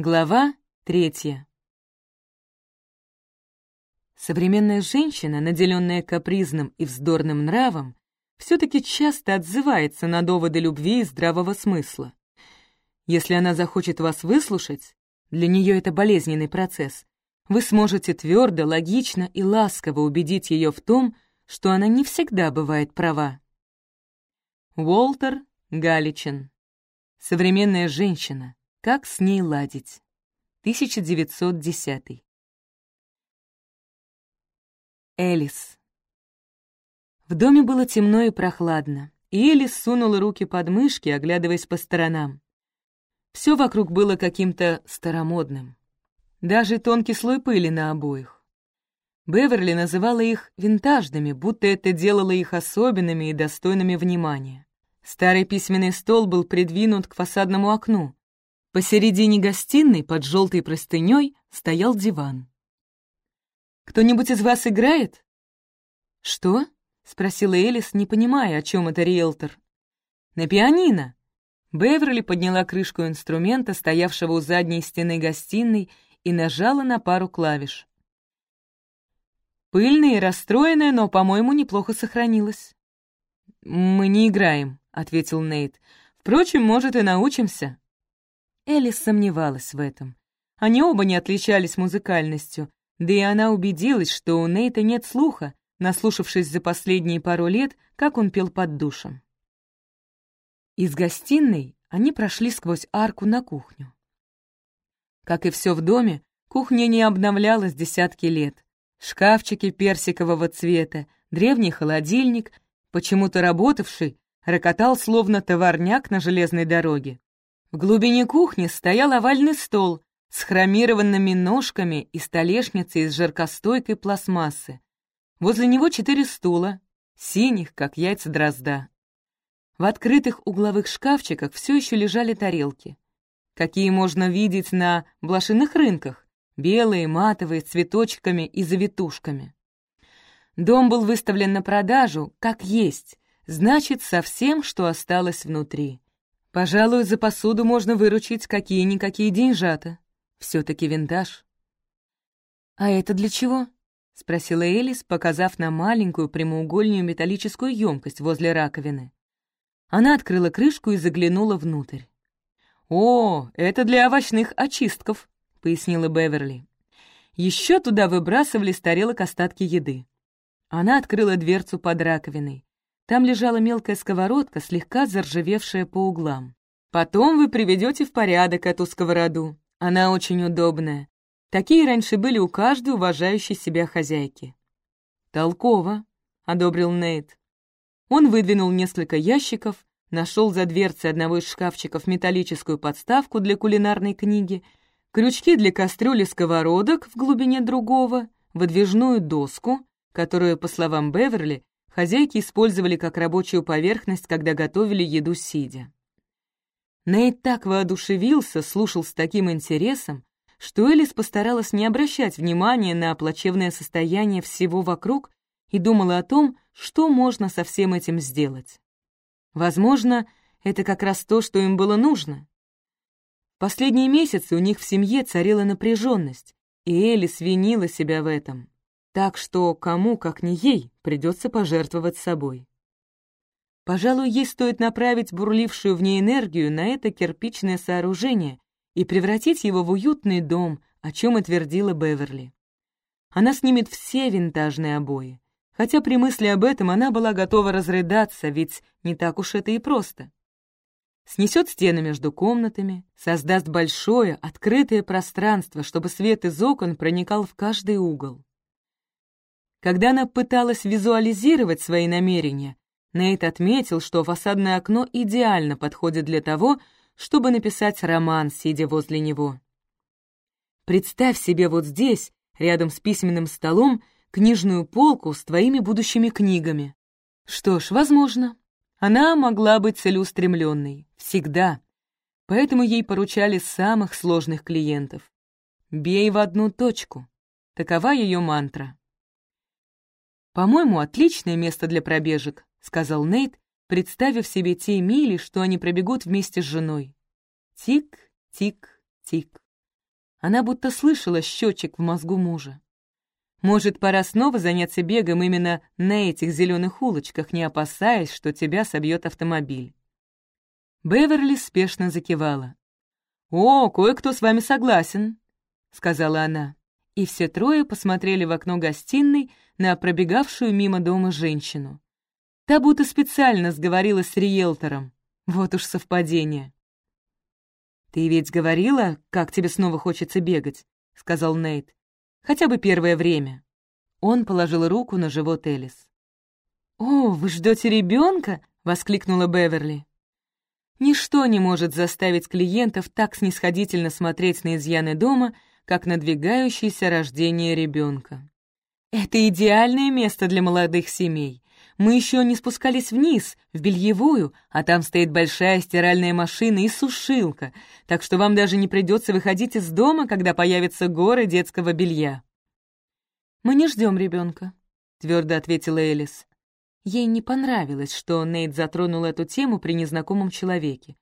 Глава третья. Современная женщина, наделенная капризным и вздорным нравом, все-таки часто отзывается на доводы любви и здравого смысла. Если она захочет вас выслушать, для нее это болезненный процесс, вы сможете твердо, логично и ласково убедить ее в том, что она не всегда бывает права. Уолтер Галичин. Современная женщина. Как с ней ладить? 1910. Элис. В доме было темно и прохладно, и Элис сунула руки под мышки, оглядываясь по сторонам. Все вокруг было каким-то старомодным. Даже тонкий слой пыли на обоих. Беверли называла их винтажными, будто это делало их особенными и достойными внимания. Старый письменный стол был придвинут к фасадному окну. Посередине гостиной под желтой простыней стоял диван. «Кто-нибудь из вас играет?» «Что?» — спросила Элис, не понимая, о чем это риэлтор. «На пианино!» Беверли подняла крышку инструмента, стоявшего у задней стены гостиной, и нажала на пару клавиш. Пыльная и расстроенная, но, по-моему, неплохо сохранилась. «Мы не играем», — ответил Нейт. «Впрочем, может, и научимся». Элис сомневалась в этом. Они оба не отличались музыкальностью, да и она убедилась, что у Нейта нет слуха, наслушавшись за последние пару лет, как он пел под душем. Из гостиной они прошли сквозь арку на кухню. Как и все в доме, кухня не обновлялась десятки лет. Шкафчики персикового цвета, древний холодильник, почему-то работавший, рокотал словно товарняк на железной дороге. В глубине кухни стоял овальный стол с хромированными ножками и столешницей из жаркостойкой пластмассы. Возле него четыре стула, синих, как яйца дрозда. В открытых угловых шкафчиках все еще лежали тарелки, какие можно видеть на блошиных рынках, белые, матовые, с цветочками и завитушками. Дом был выставлен на продажу, как есть, значит, со всем, что осталось внутри. Пожалуй, за посуду можно выручить какие-никакие деньжата. Все-таки винтаж. «А это для чего?» — спросила Элис, показав на маленькую прямоугольную металлическую емкость возле раковины. Она открыла крышку и заглянула внутрь. «О, это для овощных очистков», — пояснила Беверли. Еще туда выбрасывали с тарелок остатки еды. Она открыла дверцу под раковиной. Там лежала мелкая сковородка, слегка заржавевшая по углам. Потом вы приведете в порядок эту сковороду. Она очень удобная. Такие раньше были у каждой уважающей себя хозяйки. «Толково», — одобрил Нейт. Он выдвинул несколько ящиков, нашел за дверцей одного из шкафчиков металлическую подставку для кулинарной книги, крючки для кастрюли сковородок в глубине другого, выдвижную доску, которую, по словам Беверли, хозяйки использовали как рабочую поверхность, когда готовили еду сидя. Нейт так воодушевился, слушал с таким интересом, что Элис постаралась не обращать внимания на плачевное состояние всего вокруг и думала о том, что можно со всем этим сделать. Возможно, это как раз то, что им было нужно. Последние месяцы у них в семье царила напряженность, и Элис винила себя в этом. Так что кому, как не ей, придется пожертвовать собой. Пожалуй, ей стоит направить бурлившую в ней энергию на это кирпичное сооружение и превратить его в уютный дом, о чем и твердила Беверли. Она снимет все винтажные обои. Хотя при мысли об этом она была готова разрыдаться, ведь не так уж это и просто. Снесет стены между комнатами, создаст большое, открытое пространство, чтобы свет из окон проникал в каждый угол. Когда она пыталась визуализировать свои намерения, Нейт отметил, что фасадное окно идеально подходит для того, чтобы написать роман, сидя возле него. Представь себе вот здесь, рядом с письменным столом, книжную полку с твоими будущими книгами. Что ж, возможно. Она могла быть целеустремленной. Всегда. Поэтому ей поручали самых сложных клиентов. «Бей в одну точку». Такова ее мантра. «По-моему, отличное место для пробежек», — сказал Нейт, представив себе те мили, что они пробегут вместе с женой. Тик, тик, тик. Она будто слышала счетчик в мозгу мужа. Может, пора снова заняться бегом именно на этих зеленых улочках, не опасаясь, что тебя собьет автомобиль. Беверли спешно закивала. «О, кое-кто с вами согласен», — сказала она. И все трое посмотрели в окно гостиной на пробегавшую мимо дома женщину. Та будто специально сговорилась с риэлтором. Вот уж совпадение. «Ты ведь говорила, как тебе снова хочется бегать?» — сказал Нейт. «Хотя бы первое время». Он положил руку на живот Элис. «О, вы ждете ребенка? воскликнула Беверли. Ничто не может заставить клиентов так снисходительно смотреть на изъяны дома, как надвигающееся рождение ребенка. Это идеальное место для молодых семей. Мы еще не спускались вниз, в бельевую, а там стоит большая стиральная машина и сушилка, так что вам даже не придется выходить из дома, когда появятся горы детского белья. «Мы не ждем ребенка», — твердо ответила Элис. Ей не понравилось, что Нейт затронул эту тему при незнакомом человеке.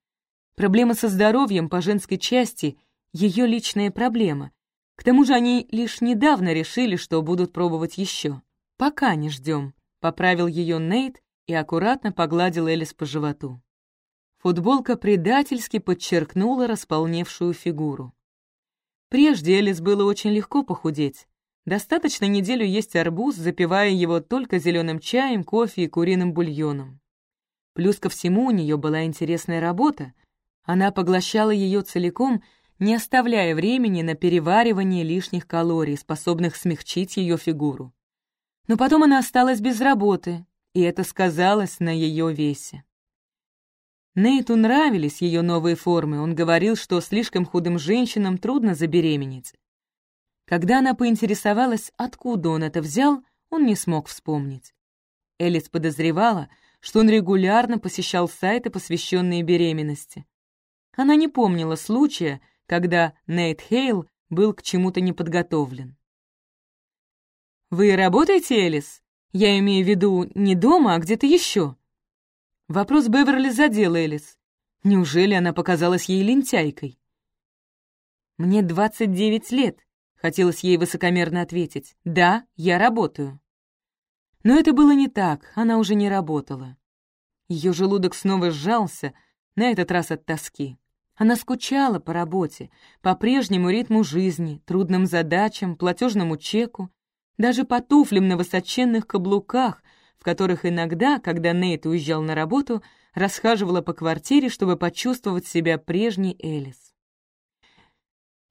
Проблема со здоровьем по женской части — ее личная проблема. К тому же они лишь недавно решили, что будут пробовать еще. Пока не ждем, поправил ее Нейт и аккуратно погладил Элис по животу. Футболка предательски подчеркнула располневшую фигуру. Прежде Элис было очень легко похудеть. Достаточно неделю есть арбуз, запивая его только зеленым чаем, кофе и куриным бульоном. Плюс ко всему у нее была интересная работа. Она поглощала ее целиком, не оставляя времени на переваривание лишних калорий, способных смягчить ее фигуру. Но потом она осталась без работы, и это сказалось на ее весе. Нейту нравились ее новые формы, он говорил, что слишком худым женщинам трудно забеременеть. Когда она поинтересовалась, откуда он это взял, он не смог вспомнить. Элис подозревала, что он регулярно посещал сайты, посвященные беременности. Она не помнила случая, когда Нейт Хейл был к чему-то неподготовлен. «Вы работаете, Элис? Я имею в виду не дома, а где-то еще?» Вопрос Беверли задел Элис. Неужели она показалась ей лентяйкой? «Мне 29 лет. Хотелось ей высокомерно ответить. «Да, я работаю». Но это было не так, она уже не работала. Ее желудок снова сжался, на этот раз от тоски. Она скучала по работе, по прежнему ритму жизни, трудным задачам, платежному чеку, даже по туфлям на высоченных каблуках, в которых иногда, когда Нейт уезжал на работу, расхаживала по квартире, чтобы почувствовать себя прежней Элис.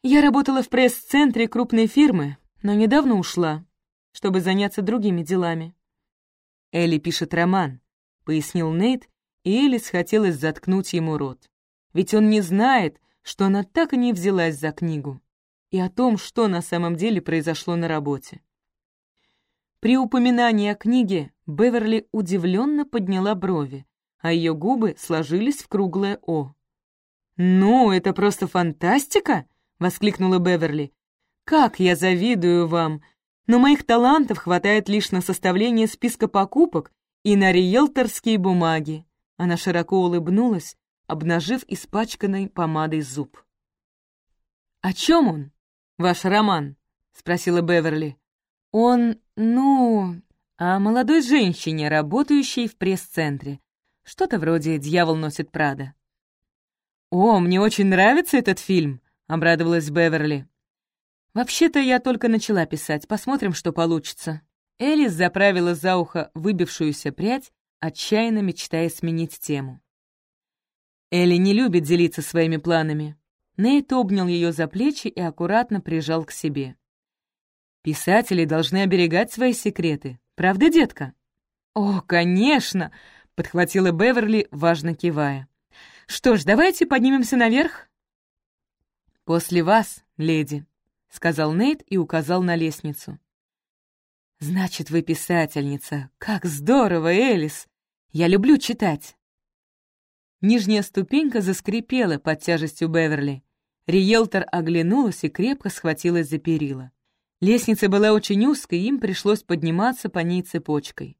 Я работала в пресс-центре крупной фирмы, но недавно ушла, чтобы заняться другими делами. Элли пишет роман, пояснил Нейт, и Элис хотелось заткнуть ему рот. Ведь он не знает, что она так и не взялась за книгу, и о том, что на самом деле произошло на работе. При упоминании о книге Беверли удивленно подняла брови, а ее губы сложились в круглое «О». «Ну, это просто фантастика!» — воскликнула Беверли. «Как я завидую вам! Но моих талантов хватает лишь на составление списка покупок и на риэлторские бумаги». Она широко улыбнулась, обнажив испачканной помадой зуб. «О чем он, ваш роман?» — спросила Беверли. «Он, ну, о молодой женщине, работающей в пресс-центре. Что-то вроде «Дьявол носит Прада». «О, мне очень нравится этот фильм», — обрадовалась Беверли. «Вообще-то я только начала писать, посмотрим, что получится». Элис заправила за ухо выбившуюся прядь, отчаянно мечтая сменить тему. Элли не любит делиться своими планами. Нейт обнял ее за плечи и аккуратно прижал к себе. «Писатели должны оберегать свои секреты, правда, детка?» «О, конечно!» — подхватила Беверли, важно кивая. «Что ж, давайте поднимемся наверх?» «После вас, леди», — сказал Нейт и указал на лестницу. «Значит, вы писательница. Как здорово, Элис! Я люблю читать». Нижняя ступенька заскрипела под тяжестью Беверли. Риелтор оглянулась и крепко схватилась за перила. Лестница была очень узкой, им пришлось подниматься по ней цепочкой.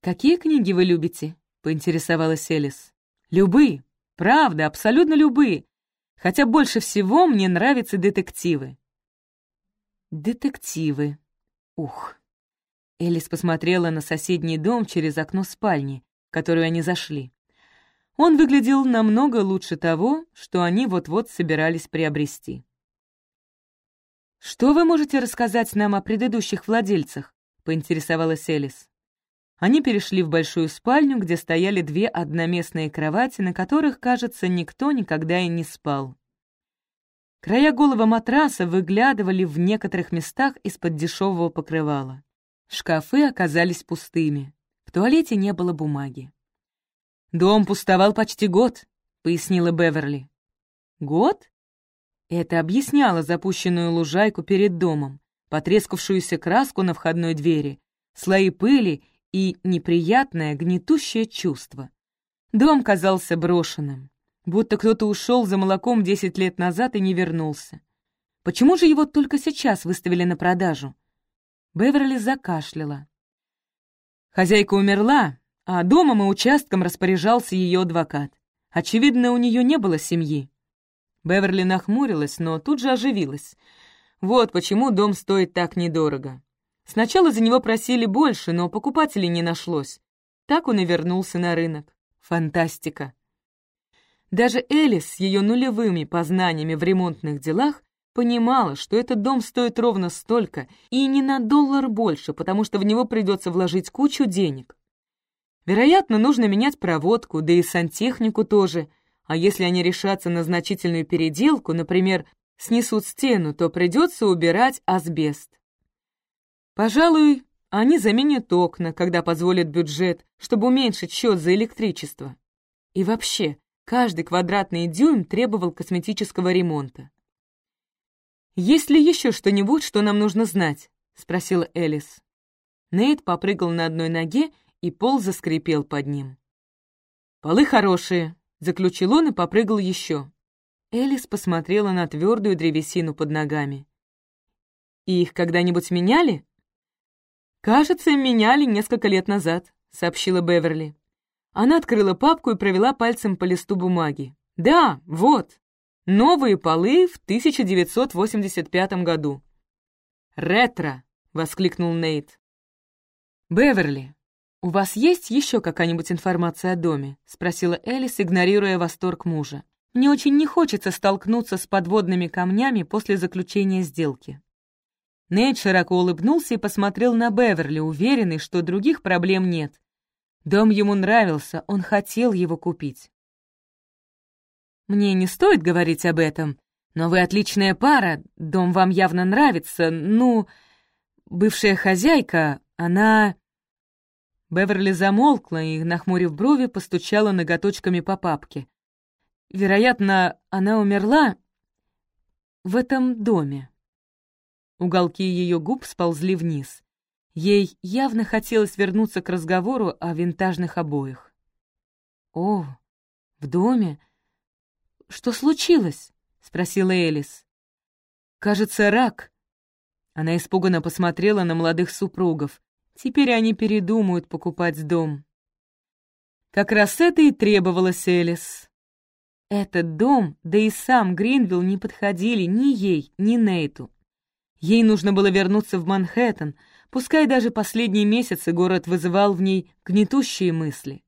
«Какие книги вы любите?» — поинтересовалась Элис. «Любые. Правда, абсолютно любые. Хотя больше всего мне нравятся детективы». «Детективы. Ух». Элис посмотрела на соседний дом через окно спальни, в которую они зашли. Он выглядел намного лучше того, что они вот-вот собирались приобрести. «Что вы можете рассказать нам о предыдущих владельцах?» — поинтересовалась Элис. Они перешли в большую спальню, где стояли две одноместные кровати, на которых, кажется, никто никогда и не спал. Края голого матраса выглядывали в некоторых местах из-под дешевого покрывала. Шкафы оказались пустыми. В туалете не было бумаги. «Дом пустовал почти год», — пояснила Беверли. «Год?» Это объясняло запущенную лужайку перед домом, потрескавшуюся краску на входной двери, слои пыли и неприятное гнетущее чувство. Дом казался брошенным, будто кто-то ушел за молоком десять лет назад и не вернулся. Почему же его только сейчас выставили на продажу? Беверли закашляла. Хозяйка умерла, а домом и участком распоряжался ее адвокат. Очевидно, у нее не было семьи. Беверли нахмурилась, но тут же оживилась. Вот почему дом стоит так недорого. Сначала за него просили больше, но покупателей не нашлось. Так он и вернулся на рынок. Фантастика. Даже Элис с ее нулевыми познаниями в ремонтных делах понимала, что этот дом стоит ровно столько и не на доллар больше, потому что в него придется вложить кучу денег. Вероятно, нужно менять проводку, да и сантехнику тоже — а если они решатся на значительную переделку, например, снесут стену, то придется убирать асбест. Пожалуй, они заменят окна, когда позволит бюджет, чтобы уменьшить счет за электричество. И вообще, каждый квадратный дюйм требовал косметического ремонта. «Есть ли еще что-нибудь, что нам нужно знать?» — спросила Элис. Нейт попрыгал на одной ноге, и пол заскрипел под ним. «Полы хорошие, Заключил он и попрыгал еще. Элис посмотрела на твердую древесину под ногами. «И их когда-нибудь меняли?» «Кажется, меняли несколько лет назад», — сообщила Беверли. Она открыла папку и провела пальцем по листу бумаги. «Да, вот. Новые полы в 1985 году». «Ретро!» — воскликнул Нейт. «Беверли, «У вас есть еще какая-нибудь информация о доме?» — спросила Элис, игнорируя восторг мужа. «Мне очень не хочется столкнуться с подводными камнями после заключения сделки». Нейт широко улыбнулся и посмотрел на Беверли, уверенный, что других проблем нет. Дом ему нравился, он хотел его купить. «Мне не стоит говорить об этом, но вы отличная пара, дом вам явно нравится, ну...» Бывшая хозяйка, она... Беверли замолкла и, нахмурив брови, постучала ноготочками по папке. Вероятно, она умерла в этом доме. Уголки ее губ сползли вниз. Ей явно хотелось вернуться к разговору о винтажных обоях. «О, в доме? Что случилось?» — спросила Элис. «Кажется, рак». Она испуганно посмотрела на молодых супругов. Теперь они передумают покупать дом. Как раз это и требовалось Элис. Этот дом, да и сам Гринвилл не подходили ни ей, ни Нейту. Ей нужно было вернуться в Манхэттен, пускай даже последние месяцы город вызывал в ней гнетущие мысли.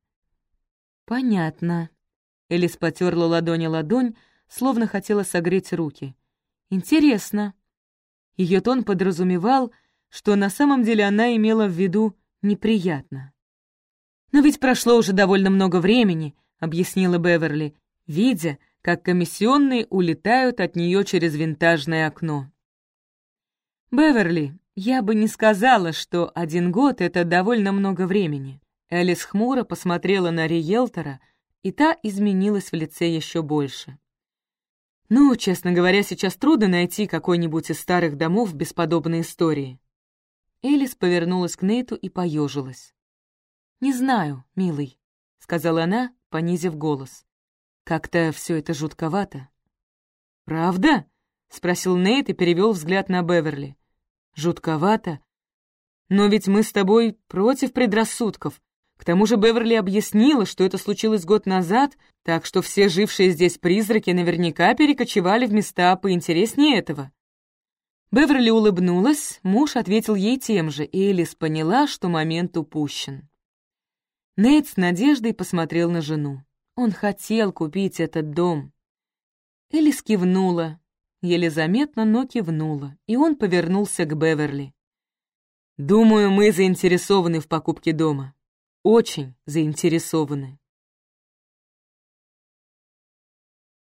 «Понятно». Элис потерла ладони ладонь, словно хотела согреть руки. «Интересно». Ее тон подразумевал, что на самом деле она имела в виду неприятно. «Но ведь прошло уже довольно много времени», — объяснила Беверли, видя, как комиссионные улетают от нее через винтажное окно. «Беверли, я бы не сказала, что один год — это довольно много времени». Элис хмуро посмотрела на риэлтора, и та изменилась в лице еще больше. «Ну, честно говоря, сейчас трудно найти какой-нибудь из старых домов без подобной истории. Элис повернулась к Нейту и поежилась. «Не знаю, милый», — сказала она, понизив голос. «Как-то все это жутковато». «Правда?» — спросил Нейт и перевел взгляд на Беверли. «Жутковато? Но ведь мы с тобой против предрассудков. К тому же Беверли объяснила, что это случилось год назад, так что все жившие здесь призраки наверняка перекочевали в места поинтереснее этого. Беверли улыбнулась, муж ответил ей тем же, и Элис поняла, что момент упущен. Нейт с надеждой посмотрел на жену. Он хотел купить этот дом. Элис кивнула, еле заметно, но кивнула, и он повернулся к Беверли. «Думаю, мы заинтересованы в покупке дома. Очень заинтересованы».